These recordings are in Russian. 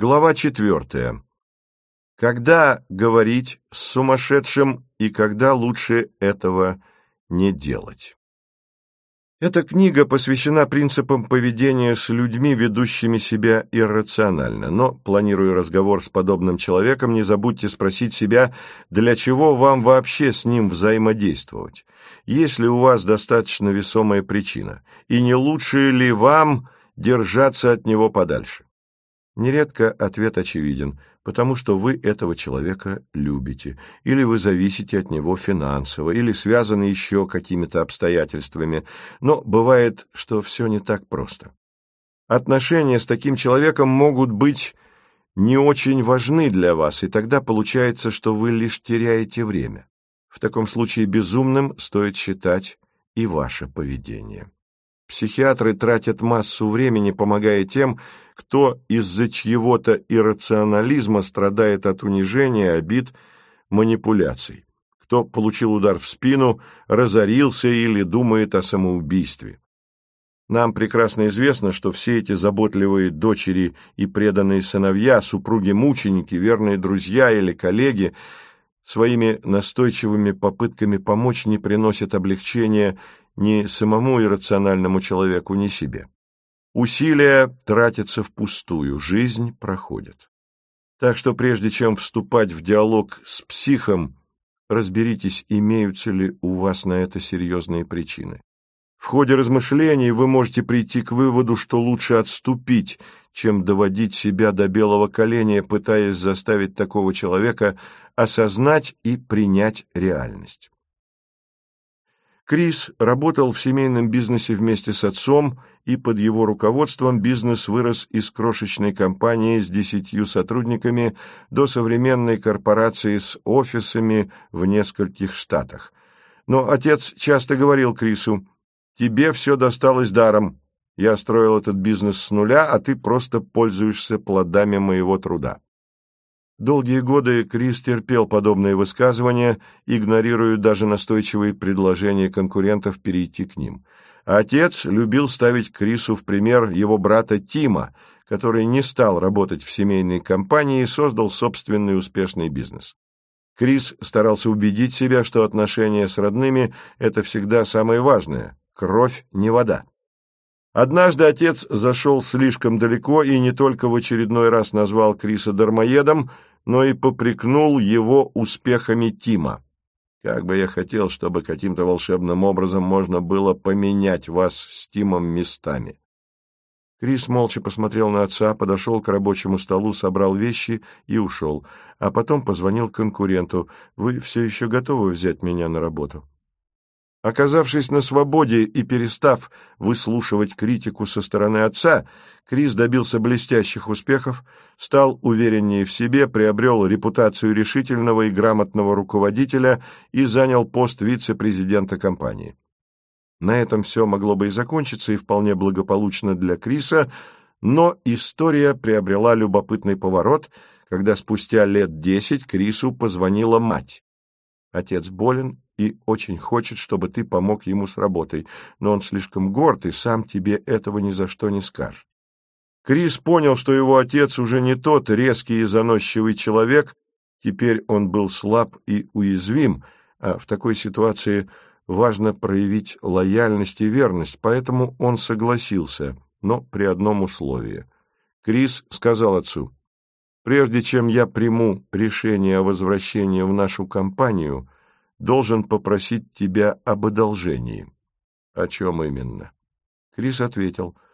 Глава четвертая. Когда говорить с сумасшедшим и когда лучше этого не делать? Эта книга посвящена принципам поведения с людьми, ведущими себя иррационально. Но, планируя разговор с подобным человеком, не забудьте спросить себя, для чего вам вообще с ним взаимодействовать? Есть ли у вас достаточно весомая причина? И не лучше ли вам держаться от него подальше? Нередко ответ очевиден, потому что вы этого человека любите, или вы зависите от него финансово, или связаны еще какими-то обстоятельствами, но бывает, что все не так просто. Отношения с таким человеком могут быть не очень важны для вас, и тогда получается, что вы лишь теряете время. В таком случае безумным стоит считать и ваше поведение. Психиатры тратят массу времени, помогая тем, кто из-за чьего-то иррационализма страдает от унижения, обид, манипуляций, кто получил удар в спину, разорился или думает о самоубийстве. Нам прекрасно известно, что все эти заботливые дочери и преданные сыновья, супруги-мученики, верные друзья или коллеги своими настойчивыми попытками помочь не приносят облегчения ни самому иррациональному человеку, ни себе. Усилия тратятся впустую, жизнь проходит. Так что прежде чем вступать в диалог с психом, разберитесь, имеются ли у вас на это серьезные причины. В ходе размышлений вы можете прийти к выводу, что лучше отступить, чем доводить себя до белого коленя, пытаясь заставить такого человека осознать и принять реальность. Крис работал в семейном бизнесе вместе с отцом, и под его руководством бизнес вырос из крошечной компании с десятью сотрудниками до современной корпорации с офисами в нескольких штатах. Но отец часто говорил Крису, «Тебе все досталось даром. Я строил этот бизнес с нуля, а ты просто пользуешься плодами моего труда». Долгие годы Крис терпел подобные высказывания, игнорируя даже настойчивые предложения конкурентов перейти к ним. Отец любил ставить Крису в пример его брата Тима, который не стал работать в семейной компании и создал собственный успешный бизнес. Крис старался убедить себя, что отношения с родными – это всегда самое важное, кровь не вода. Однажды отец зашел слишком далеко и не только в очередной раз назвал Криса дармоедом – но и попрекнул его успехами Тима. Как бы я хотел, чтобы каким-то волшебным образом можно было поменять вас с Тимом местами. Крис молча посмотрел на отца, подошел к рабочему столу, собрал вещи и ушел, а потом позвонил конкуренту. «Вы все еще готовы взять меня на работу?» Оказавшись на свободе и перестав выслушивать критику со стороны отца, Крис добился блестящих успехов, стал увереннее в себе, приобрел репутацию решительного и грамотного руководителя и занял пост вице-президента компании. На этом все могло бы и закончиться, и вполне благополучно для Криса, но история приобрела любопытный поворот, когда спустя лет десять Крису позвонила мать. Отец болен и очень хочет, чтобы ты помог ему с работой, но он слишком горд и сам тебе этого ни за что не скажет. Крис понял, что его отец уже не тот резкий и заносчивый человек, теперь он был слаб и уязвим, а в такой ситуации важно проявить лояльность и верность, поэтому он согласился, но при одном условии. Крис сказал отцу, «Прежде чем я приму решение о возвращении в нашу компанию, должен попросить тебя об одолжении». «О чем именно?» Крис ответил, —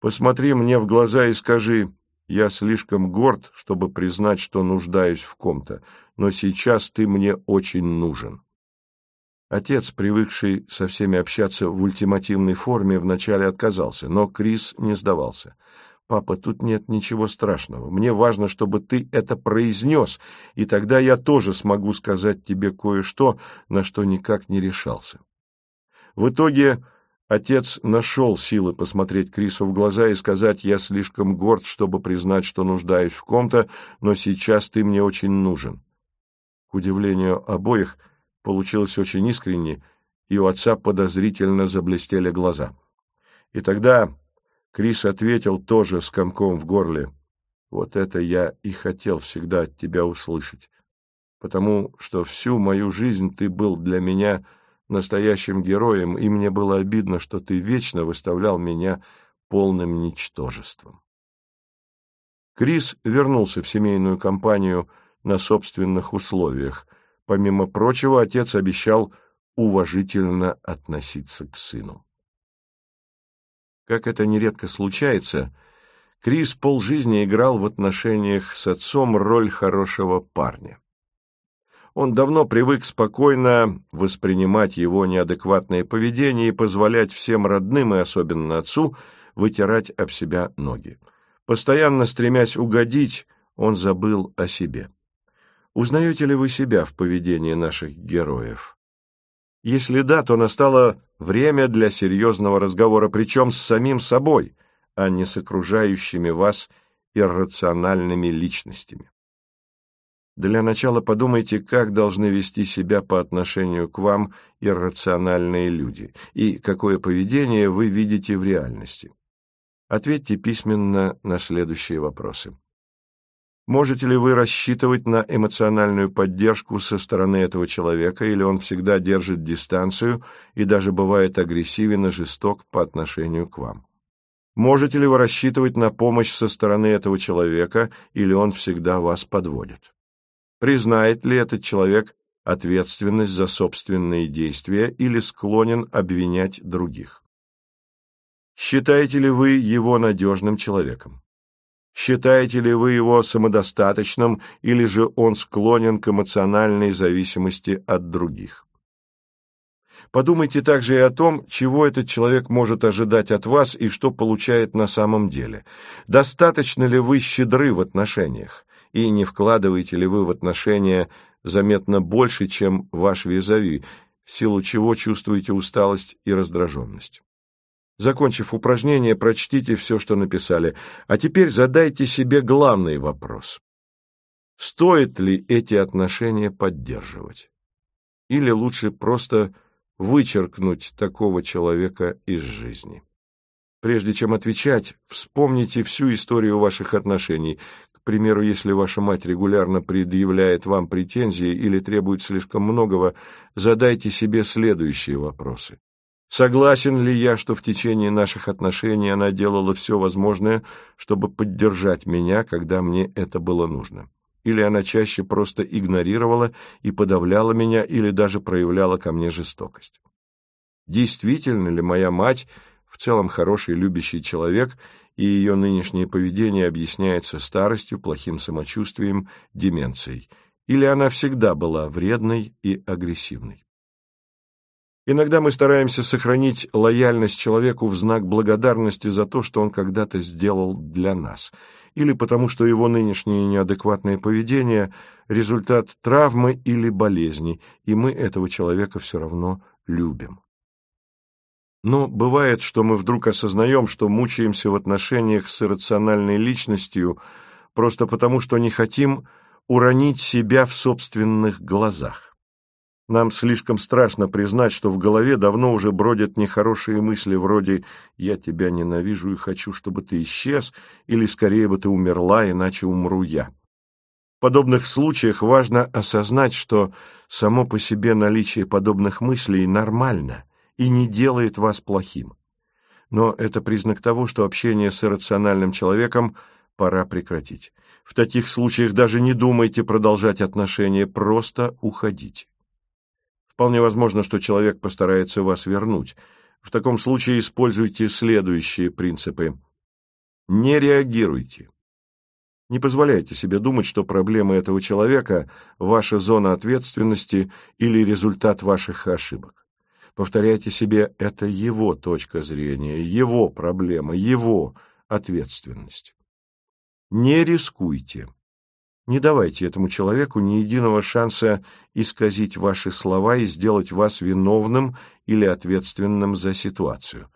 Посмотри мне в глаза и скажи, я слишком горд, чтобы признать, что нуждаюсь в ком-то, но сейчас ты мне очень нужен. Отец, привыкший со всеми общаться в ультимативной форме, вначале отказался, но Крис не сдавался. «Папа, тут нет ничего страшного. Мне важно, чтобы ты это произнес, и тогда я тоже смогу сказать тебе кое-что, на что никак не решался». В итоге Отец нашел силы посмотреть Крису в глаза и сказать, «Я слишком горд, чтобы признать, что нуждаюсь в ком-то, но сейчас ты мне очень нужен». К удивлению обоих, получилось очень искренне, и у отца подозрительно заблестели глаза. И тогда Крис ответил тоже с комком в горле, Вот это я и хотел всегда от тебя услышать, потому что всю мою жизнь ты был для меня настоящим героем, и мне было обидно, что ты вечно выставлял меня полным ничтожеством. Крис вернулся в семейную компанию на собственных условиях. Помимо прочего, отец обещал уважительно относиться к сыну. Как это нередко случается, Крис полжизни играл в отношениях с отцом роль хорошего парня. Он давно привык спокойно воспринимать его неадекватное поведение и позволять всем родным, и особенно отцу, вытирать об себя ноги. Постоянно стремясь угодить, он забыл о себе. Узнаете ли вы себя в поведении наших героев? Если да, то настало время для серьезного разговора, причем с самим собой, а не с окружающими вас иррациональными личностями. Для начала подумайте, как должны вести себя по отношению к вам иррациональные люди, и какое поведение вы видите в реальности. Ответьте письменно на следующие вопросы. Можете ли вы рассчитывать на эмоциональную поддержку со стороны этого человека, или он всегда держит дистанцию и даже бывает агрессивен и жесток по отношению к вам? Можете ли вы рассчитывать на помощь со стороны этого человека, или он всегда вас подводит? Признает ли этот человек ответственность за собственные действия или склонен обвинять других? Считаете ли вы его надежным человеком? Считаете ли вы его самодостаточным или же он склонен к эмоциональной зависимости от других? Подумайте также и о том, чего этот человек может ожидать от вас и что получает на самом деле. Достаточно ли вы щедры в отношениях? И не вкладываете ли вы в отношения заметно больше, чем ваш визави, в силу чего чувствуете усталость и раздраженность? Закончив упражнение, прочтите все, что написали. А теперь задайте себе главный вопрос. Стоит ли эти отношения поддерживать? Или лучше просто вычеркнуть такого человека из жизни? Прежде чем отвечать, вспомните всю историю ваших отношений. К примеру, если ваша мать регулярно предъявляет вам претензии или требует слишком многого, задайте себе следующие вопросы. Согласен ли я, что в течение наших отношений она делала все возможное, чтобы поддержать меня, когда мне это было нужно? Или она чаще просто игнорировала и подавляла меня, или даже проявляла ко мне жестокость? Действительно ли моя мать в целом хороший любящий человек, и ее нынешнее поведение объясняется старостью, плохим самочувствием, деменцией? Или она всегда была вредной и агрессивной? Иногда мы стараемся сохранить лояльность человеку в знак благодарности за то, что он когда-то сделал для нас, или потому что его нынешнее неадекватное поведение – результат травмы или болезни, и мы этого человека все равно любим. Но бывает, что мы вдруг осознаем, что мучаемся в отношениях с иррациональной личностью просто потому, что не хотим уронить себя в собственных глазах. Нам слишком страшно признать, что в голове давно уже бродят нехорошие мысли вроде «я тебя ненавижу и хочу, чтобы ты исчез» или «скорее бы ты умерла, иначе умру я». В подобных случаях важно осознать, что само по себе наличие подобных мыслей нормально и не делает вас плохим. Но это признак того, что общение с иррациональным человеком пора прекратить. В таких случаях даже не думайте продолжать отношения, просто уходите. Вполне возможно, что человек постарается вас вернуть. В таком случае используйте следующие принципы. Не реагируйте. Не позволяйте себе думать, что проблемы этого человека – ваша зона ответственности или результат ваших ошибок. Повторяйте себе, это его точка зрения, его проблема, его ответственность. Не рискуйте. Не давайте этому человеку ни единого шанса исказить ваши слова и сделать вас виновным или ответственным за ситуацию.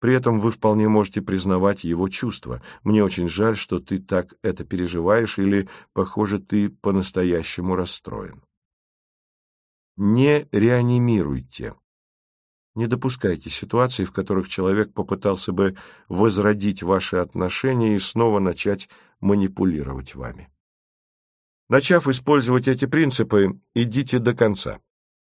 При этом вы вполне можете признавать его чувства. Мне очень жаль, что ты так это переживаешь, или, похоже, ты по-настоящему расстроен. Не реанимируйте. Не допускайте ситуаций, в которых человек попытался бы возродить ваши отношения и снова начать манипулировать вами. Начав использовать эти принципы, идите до конца.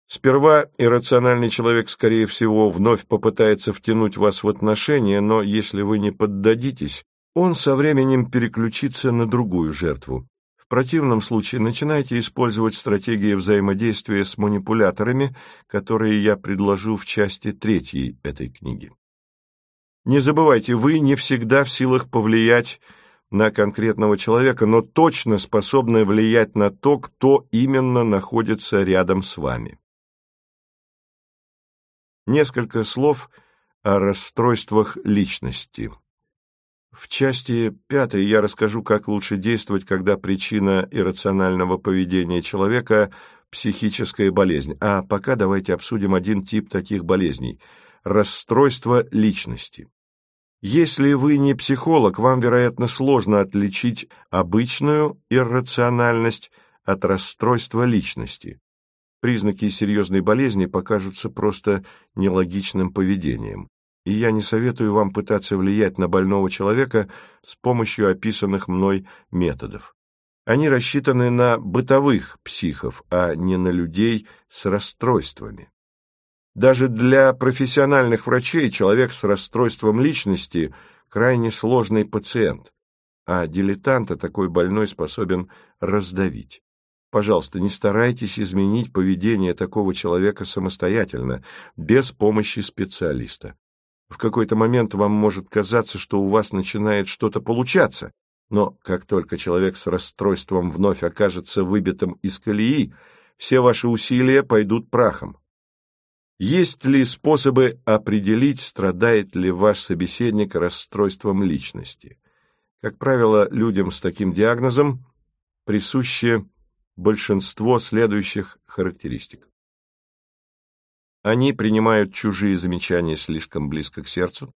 Сперва иррациональный человек, скорее всего, вновь попытается втянуть вас в отношения, но если вы не поддадитесь, он со временем переключится на другую жертву. В противном случае начинайте использовать стратегии взаимодействия с манипуляторами, которые я предложу в части третьей этой книги. Не забывайте, вы не всегда в силах повлиять на конкретного человека, но точно способны влиять на то, кто именно находится рядом с вами. Несколько слов о расстройствах личности. В части пятой я расскажу, как лучше действовать, когда причина иррационального поведения человека – психическая болезнь. А пока давайте обсудим один тип таких болезней – расстройство личности. Если вы не психолог, вам, вероятно, сложно отличить обычную иррациональность от расстройства личности. Признаки серьезной болезни покажутся просто нелогичным поведением. И я не советую вам пытаться влиять на больного человека с помощью описанных мной методов. Они рассчитаны на бытовых психов, а не на людей с расстройствами. Даже для профессиональных врачей человек с расстройством личности – крайне сложный пациент, а дилетанта такой больной способен раздавить. Пожалуйста, не старайтесь изменить поведение такого человека самостоятельно, без помощи специалиста. В какой-то момент вам может казаться, что у вас начинает что-то получаться, но как только человек с расстройством вновь окажется выбитым из колеи, все ваши усилия пойдут прахом. Есть ли способы определить, страдает ли ваш собеседник расстройством личности? Как правило, людям с таким диагнозом присуще большинство следующих характеристик. Они принимают чужие замечания слишком близко к сердцу.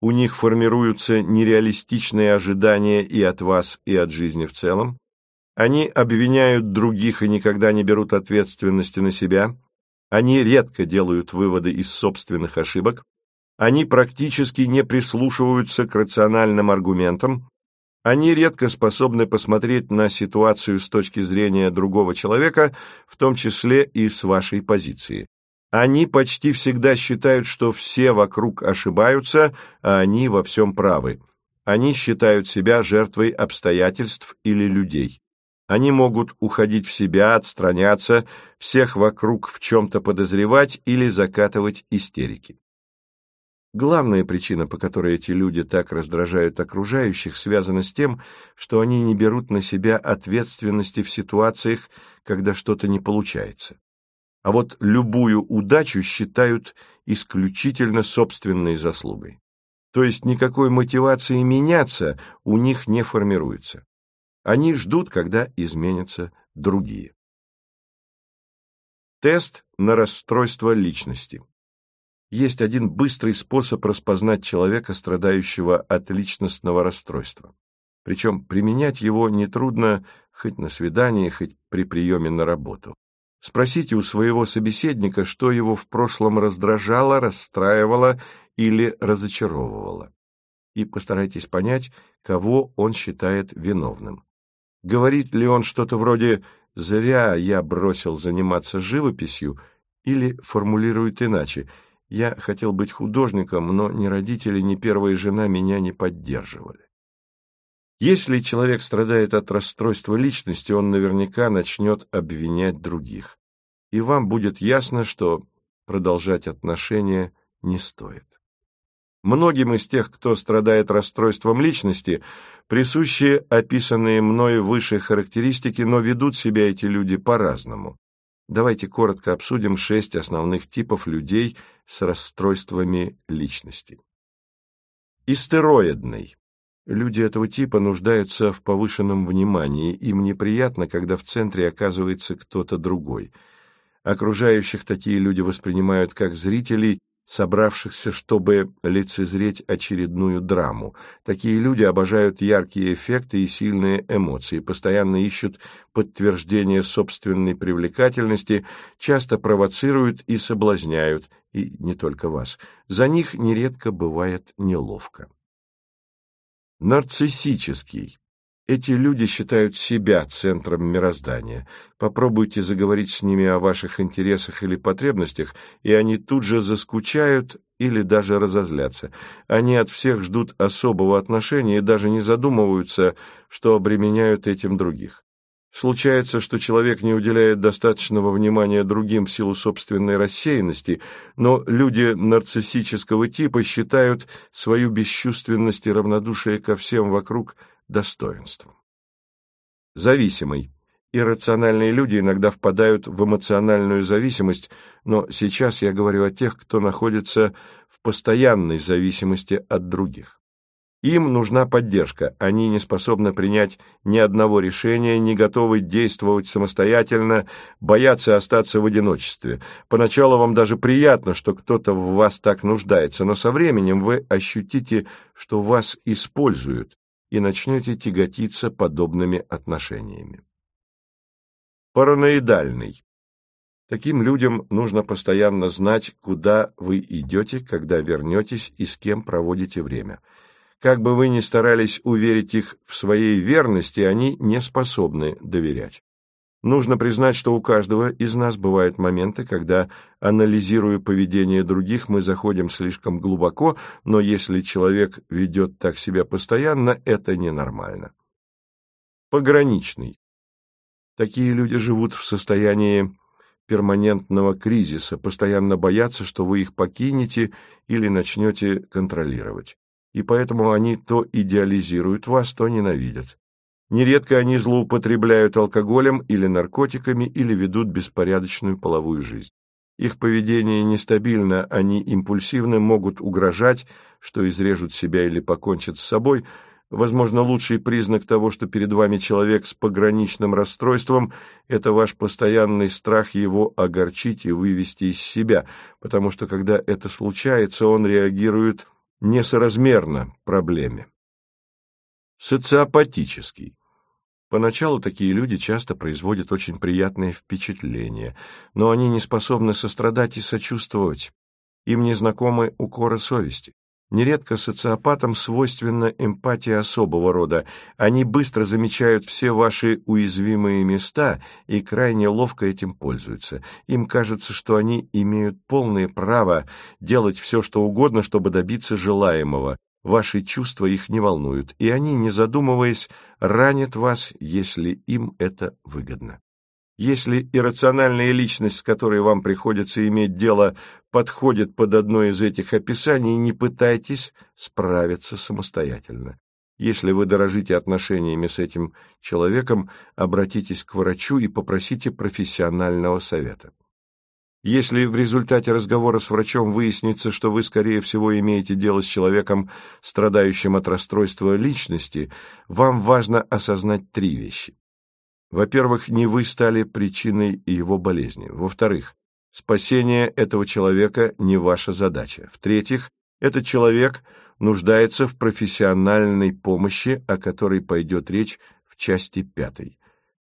У них формируются нереалистичные ожидания и от вас, и от жизни в целом. Они обвиняют других и никогда не берут ответственности на себя. Они редко делают выводы из собственных ошибок. Они практически не прислушиваются к рациональным аргументам. Они редко способны посмотреть на ситуацию с точки зрения другого человека, в том числе и с вашей позиции. Они почти всегда считают, что все вокруг ошибаются, а они во всем правы. Они считают себя жертвой обстоятельств или людей. Они могут уходить в себя, отстраняться, всех вокруг в чем-то подозревать или закатывать истерики. Главная причина, по которой эти люди так раздражают окружающих, связана с тем, что они не берут на себя ответственности в ситуациях, когда что-то не получается. А вот любую удачу считают исключительно собственной заслугой. То есть никакой мотивации меняться у них не формируется. Они ждут, когда изменятся другие. Тест на расстройство личности. Есть один быстрый способ распознать человека, страдающего от личностного расстройства. Причем применять его нетрудно хоть на свидании, хоть при приеме на работу. Спросите у своего собеседника, что его в прошлом раздражало, расстраивало или разочаровывало. И постарайтесь понять, кого он считает виновным. Говорит ли он что-то вроде «зря я бросил заниматься живописью» или формулирует иначе «я хотел быть художником, но ни родители, ни первая жена меня не поддерживали». Если человек страдает от расстройства личности, он наверняка начнет обвинять других. И вам будет ясно, что продолжать отношения не стоит. Многим из тех, кто страдает расстройством личности, присущи описанные мной выше характеристики, но ведут себя эти люди по-разному. Давайте коротко обсудим шесть основных типов людей с расстройствами личности. Истероидный. Люди этого типа нуждаются в повышенном внимании, им неприятно, когда в центре оказывается кто-то другой. Окружающих такие люди воспринимают как зрителей собравшихся, чтобы лицезреть очередную драму. Такие люди обожают яркие эффекты и сильные эмоции, постоянно ищут подтверждение собственной привлекательности, часто провоцируют и соблазняют, и не только вас. За них нередко бывает неловко. Нарциссический. Эти люди считают себя центром мироздания. Попробуйте заговорить с ними о ваших интересах или потребностях, и они тут же заскучают или даже разозлятся. Они от всех ждут особого отношения и даже не задумываются, что обременяют этим других. Случается, что человек не уделяет достаточного внимания другим в силу собственной рассеянности, но люди нарциссического типа считают свою бесчувственность и равнодушие ко всем вокруг достоинством. Зависимый. Иррациональные люди иногда впадают в эмоциональную зависимость, но сейчас я говорю о тех, кто находится в постоянной зависимости от других. Им нужна поддержка, они не способны принять ни одного решения, не готовы действовать самостоятельно, боятся остаться в одиночестве. Поначалу вам даже приятно, что кто-то в вас так нуждается, но со временем вы ощутите, что вас используют, и начнете тяготиться подобными отношениями. Параноидальный. Таким людям нужно постоянно знать, куда вы идете, когда вернетесь и с кем проводите время – как бы вы ни старались уверить их в своей верности, они не способны доверять. Нужно признать, что у каждого из нас бывают моменты, когда, анализируя поведение других, мы заходим слишком глубоко, но если человек ведет так себя постоянно, это ненормально. Пограничный. Такие люди живут в состоянии перманентного кризиса, постоянно боятся, что вы их покинете или начнете контролировать и поэтому они то идеализируют вас, то ненавидят. Нередко они злоупотребляют алкоголем или наркотиками или ведут беспорядочную половую жизнь. Их поведение нестабильно, они импульсивны, могут угрожать, что изрежут себя или покончат с собой. Возможно, лучший признак того, что перед вами человек с пограничным расстройством – это ваш постоянный страх его огорчить и вывести из себя, потому что, когда это случается, он реагирует несоразмерно проблеме. Социопатический. Поначалу такие люди часто производят очень приятное впечатление, но они не способны сострадать и сочувствовать. Им не знакомы укоры совести. Нередко социопатам свойственна эмпатия особого рода. Они быстро замечают все ваши уязвимые места и крайне ловко этим пользуются. Им кажется, что они имеют полное право делать все, что угодно, чтобы добиться желаемого. Ваши чувства их не волнуют, и они, не задумываясь, ранят вас, если им это выгодно. Если иррациональная личность, с которой вам приходится иметь дело, подходит под одно из этих описаний, не пытайтесь справиться самостоятельно. Если вы дорожите отношениями с этим человеком, обратитесь к врачу и попросите профессионального совета. Если в результате разговора с врачом выяснится, что вы, скорее всего, имеете дело с человеком, страдающим от расстройства личности, вам важно осознать три вещи. Во-первых, не вы стали причиной его болезни. Во-вторых, спасение этого человека не ваша задача. В-третьих, этот человек нуждается в профессиональной помощи, о которой пойдет речь в части пятой.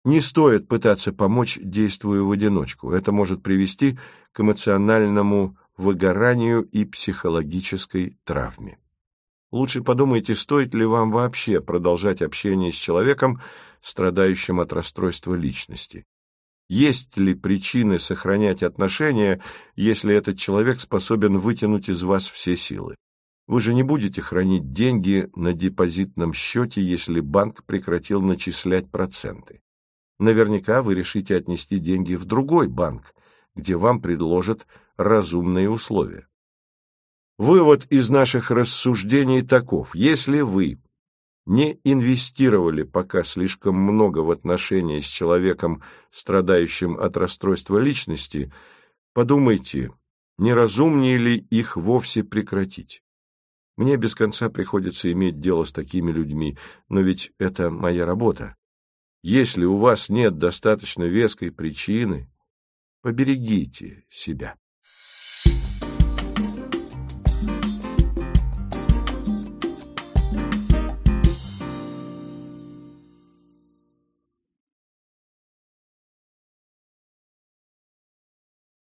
Не стоит пытаться помочь, действуя в одиночку. Это может привести к эмоциональному выгоранию и психологической травме. Лучше подумайте, стоит ли вам вообще продолжать общение с человеком, страдающим от расстройства личности. Есть ли причины сохранять отношения, если этот человек способен вытянуть из вас все силы? Вы же не будете хранить деньги на депозитном счете, если банк прекратил начислять проценты. Наверняка вы решите отнести деньги в другой банк, где вам предложат разумные условия. Вывод из наших рассуждений таков. Если вы не инвестировали пока слишком много в отношения с человеком, страдающим от расстройства личности, подумайте, не разумнее ли их вовсе прекратить. Мне без конца приходится иметь дело с такими людьми, но ведь это моя работа. Если у вас нет достаточно веской причины, поберегите себя.